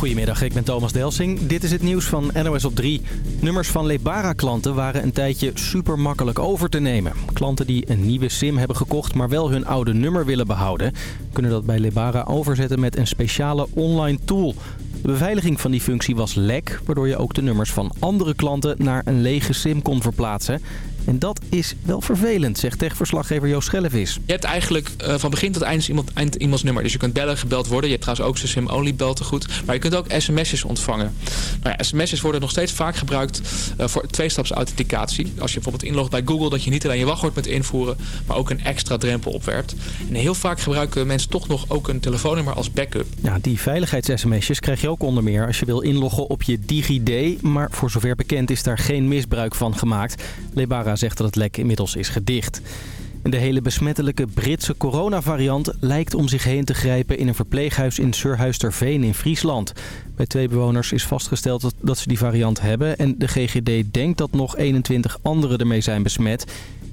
Goedemiddag, ik ben Thomas Delsing. Dit is het nieuws van NOS op 3. Nummers van Lebara-klanten waren een tijdje super makkelijk over te nemen. Klanten die een nieuwe sim hebben gekocht, maar wel hun oude nummer willen behouden... kunnen dat bij Lebara overzetten met een speciale online tool. De beveiliging van die functie was lek, waardoor je ook de nummers van andere klanten naar een lege sim kon verplaatsen. En dat is wel vervelend, zegt techverslaggever Joost Schellevis. Je hebt eigenlijk uh, van begin tot eind iemand, eind iemands nummer. Dus je kunt bellen, gebeld worden. Je hebt trouwens ook sim-only beltegoed. Maar je kunt ook sms'jes ontvangen. Nou ja, sms'jes worden nog steeds vaak gebruikt uh, voor tweestapsauthenticatie. Als je bijvoorbeeld inlogt bij Google, dat je niet alleen je wachtwoord moet invoeren, maar ook een extra drempel opwerpt. En heel vaak gebruiken mensen toch nog ook een telefoonnummer als backup. Ja, die veiligheids-sms'jes krijg je ook onder meer als je wil inloggen op je DigiD. Maar voor zover bekend is daar geen misbruik van gemaakt. Zegt dat het lek inmiddels is gedicht. De hele besmettelijke Britse coronavariant lijkt om zich heen te grijpen in een verpleeghuis in Surhuisterveen in Friesland. Bij twee bewoners is vastgesteld dat ze die variant hebben en de GGD denkt dat nog 21 anderen ermee zijn besmet.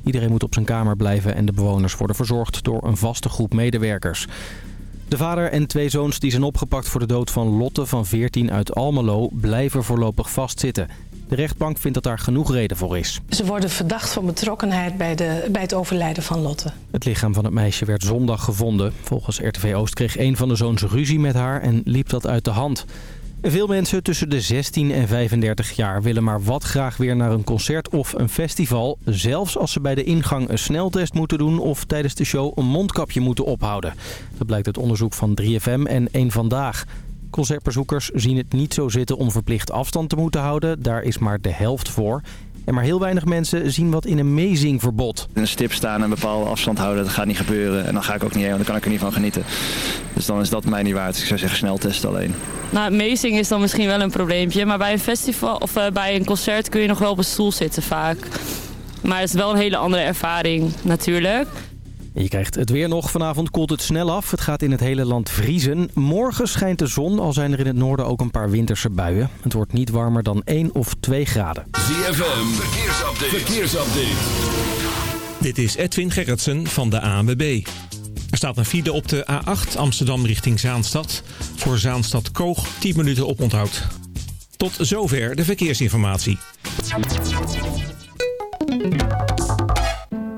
Iedereen moet op zijn kamer blijven en de bewoners worden verzorgd door een vaste groep medewerkers. De vader en twee zoons die zijn opgepakt voor de dood van Lotte van 14 uit Almelo blijven voorlopig vastzitten. De rechtbank vindt dat daar genoeg reden voor is. Ze worden verdacht van betrokkenheid bij, de, bij het overlijden van Lotte. Het lichaam van het meisje werd zondag gevonden. Volgens RTV Oost kreeg een van de zoons ruzie met haar en liep dat uit de hand. Veel mensen tussen de 16 en 35 jaar willen maar wat graag weer naar een concert of een festival. Zelfs als ze bij de ingang een sneltest moeten doen of tijdens de show een mondkapje moeten ophouden. Dat blijkt uit onderzoek van 3FM en 1 Vandaag. Concertbezoekers zien het niet zo zitten om verplicht afstand te moeten houden. Daar is maar de helft voor. En maar heel weinig mensen zien wat in een meezingverbod. Een stip staan en een bepaalde afstand houden, dat gaat niet gebeuren. En dan ga ik ook niet heen, want dan kan ik er niet van genieten. Dus dan is dat mij niet waard. Dus ik zou zeggen snel testen alleen. Nou, meezing is dan misschien wel een probleempje. Maar bij een festival of uh, bij een concert kun je nog wel op een stoel zitten vaak. Maar het is wel een hele andere ervaring natuurlijk. Je krijgt het weer nog. Vanavond koelt het snel af. Het gaat in het hele land vriezen. Morgen schijnt de zon, al zijn er in het noorden ook een paar winterse buien. Het wordt niet warmer dan 1 of 2 graden. ZFM, verkeersupdate. verkeersupdate. Dit is Edwin Gerritsen van de ANWB. Er staat een file op de A8 Amsterdam richting Zaanstad. Voor Zaanstad Koog 10 minuten op onthoud. Tot zover de verkeersinformatie.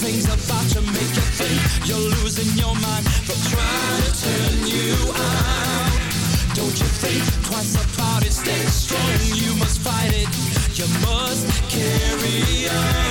Things about to make you think you're losing your mind, but try to turn you out. Don't you think twice about it? Stay strong. You must fight it. You must carry on.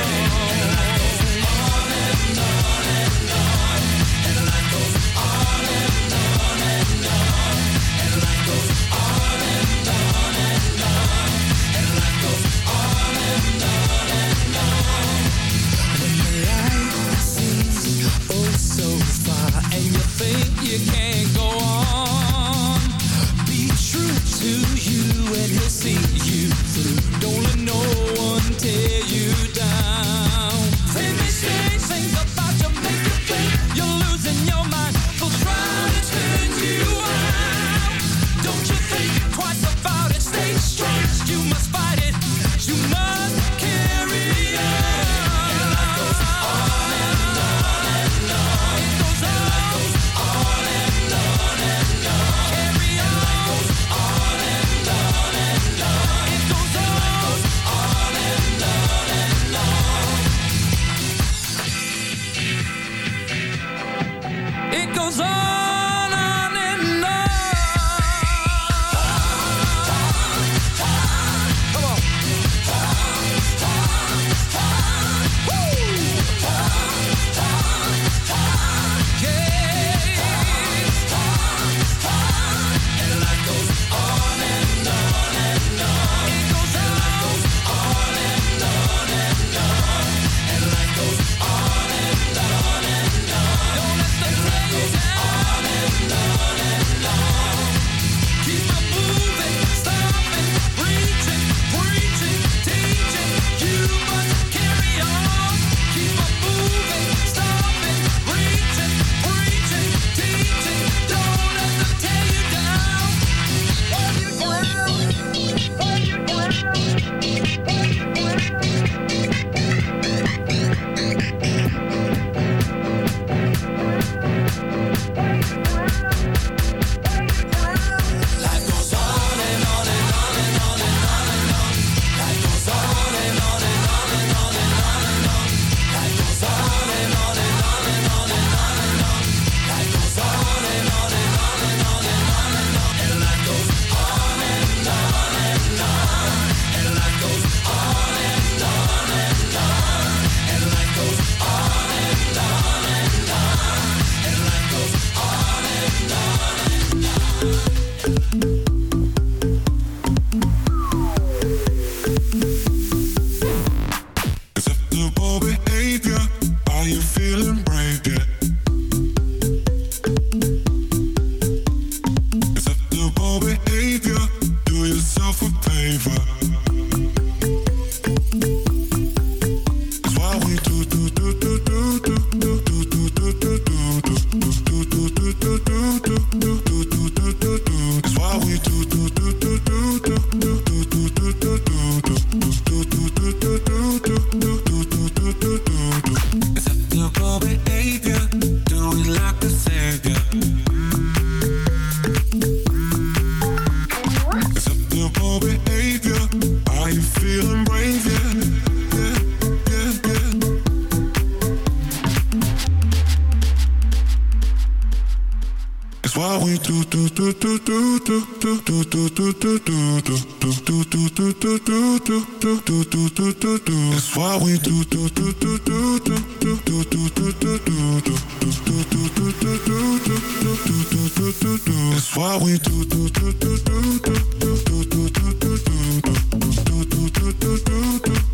That's why we do do do do do do do do do do do do That's why we do do do do do do do do do do do do do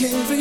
Can't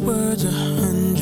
words a hundred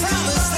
promise.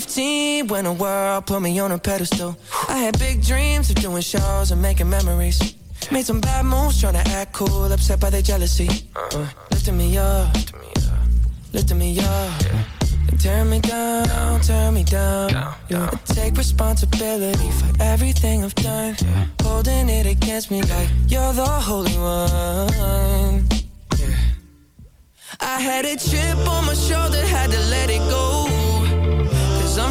15 when the world put me on a pedestal. I had big dreams of doing shows and making memories. Made some bad moves trying to act cool, upset by their jealousy. Uh, lifting me up, lifting me up. Turn me down, turn me down. Yeah. I take responsibility for everything I've done. Holding it against me like you're the holy one. I had a chip on my shoulder, had to let it go.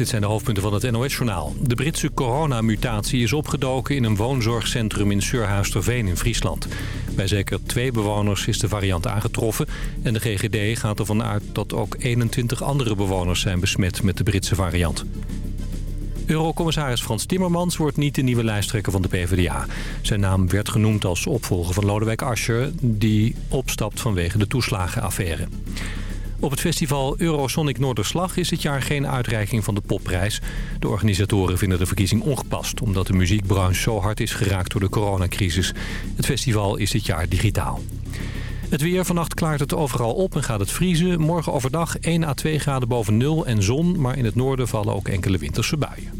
Dit zijn de hoofdpunten van het NOS-journaal. De Britse coronamutatie is opgedoken in een woonzorgcentrum in Surhuisterveen in Friesland. Bij zeker twee bewoners is de variant aangetroffen... en de GGD gaat ervan uit dat ook 21 andere bewoners zijn besmet met de Britse variant. Eurocommissaris Frans Timmermans wordt niet de nieuwe lijsttrekker van de PvdA. Zijn naam werd genoemd als opvolger van Lodewijk Asscher... die opstapt vanwege de toeslagenaffaire. Op het festival Eurosonic Noorderslag is dit jaar geen uitreiking van de popprijs. De organisatoren vinden de verkiezing ongepast... omdat de muziekbranche zo hard is geraakt door de coronacrisis. Het festival is dit jaar digitaal. Het weer. Vannacht klaart het overal op en gaat het vriezen. Morgen overdag 1 à 2 graden boven nul en zon. Maar in het noorden vallen ook enkele winterse buien.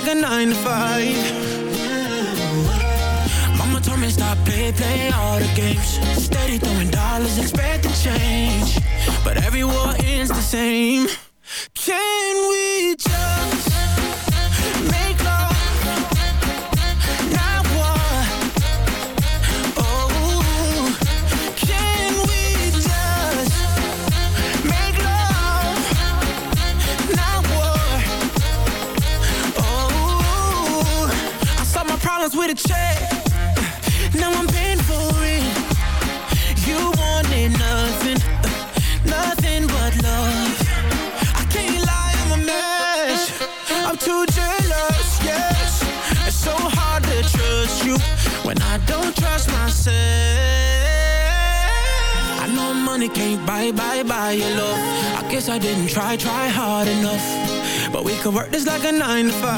like a nine to five. Mama told me stop play, play all the games. Steady throwing dollars, expecting change. But every war ends the same. like a nine to five.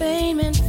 payment.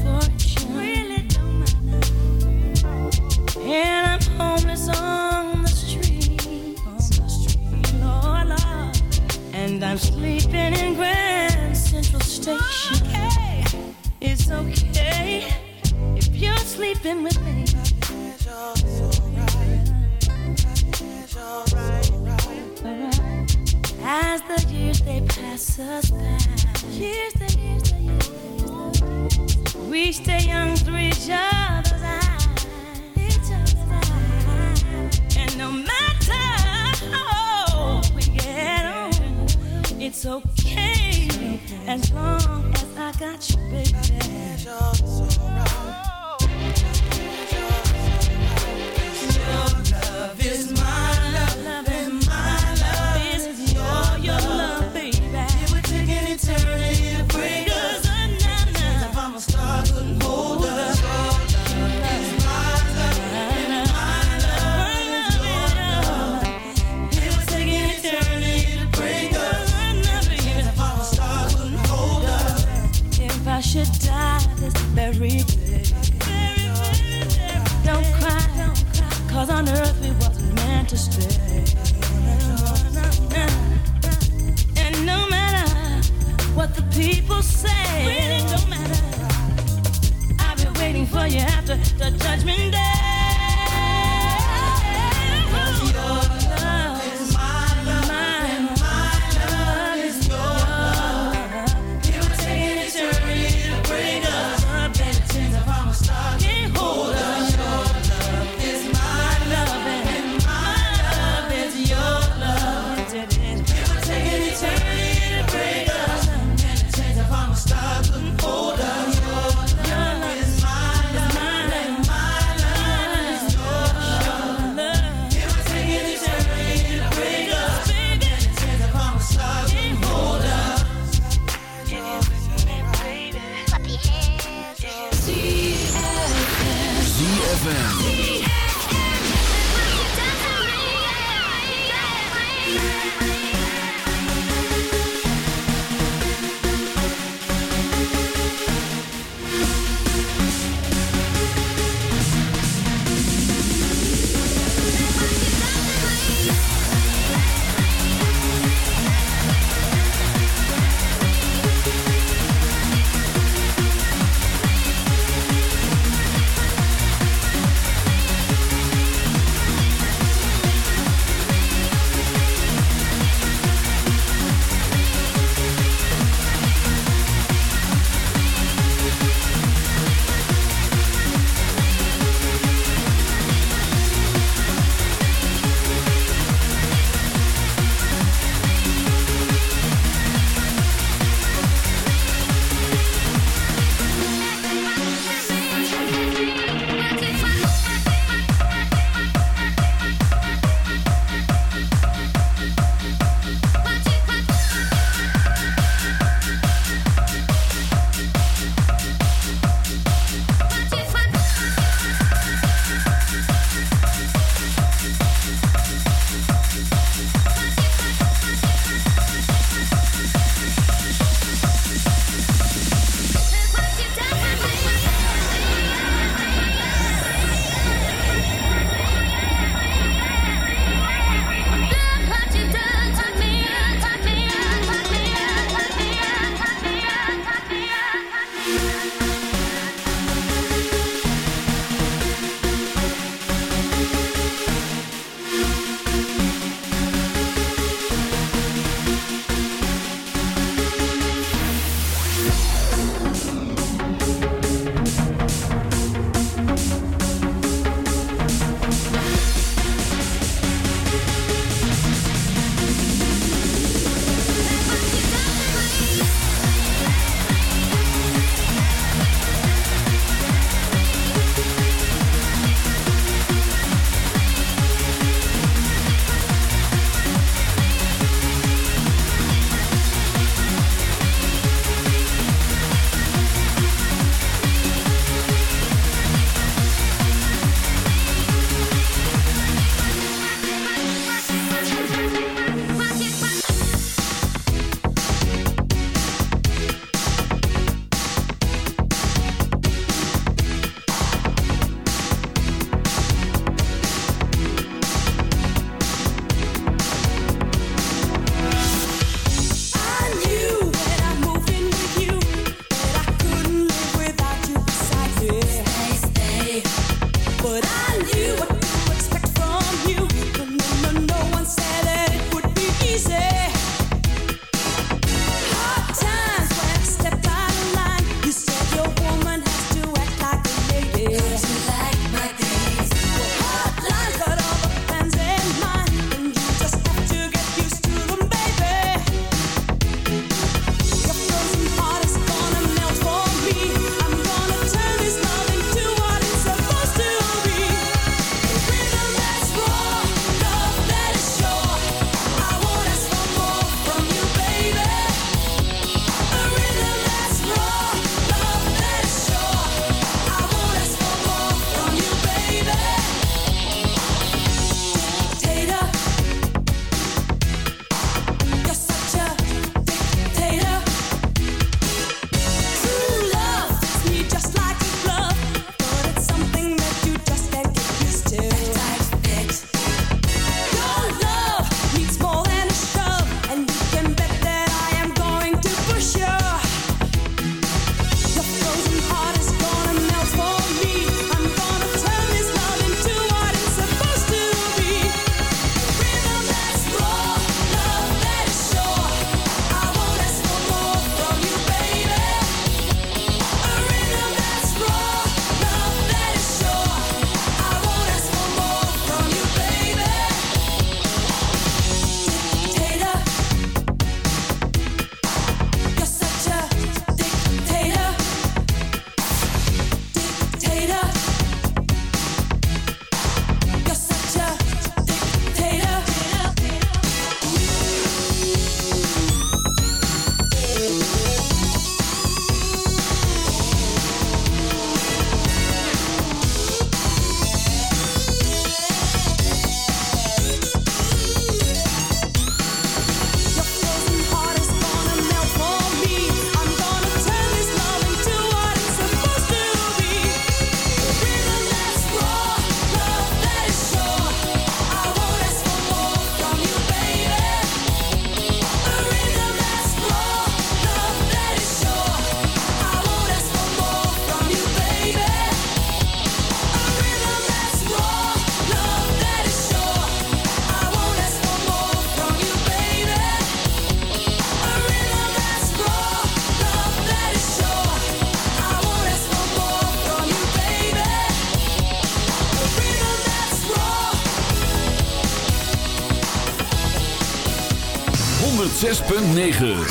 106.9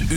uur.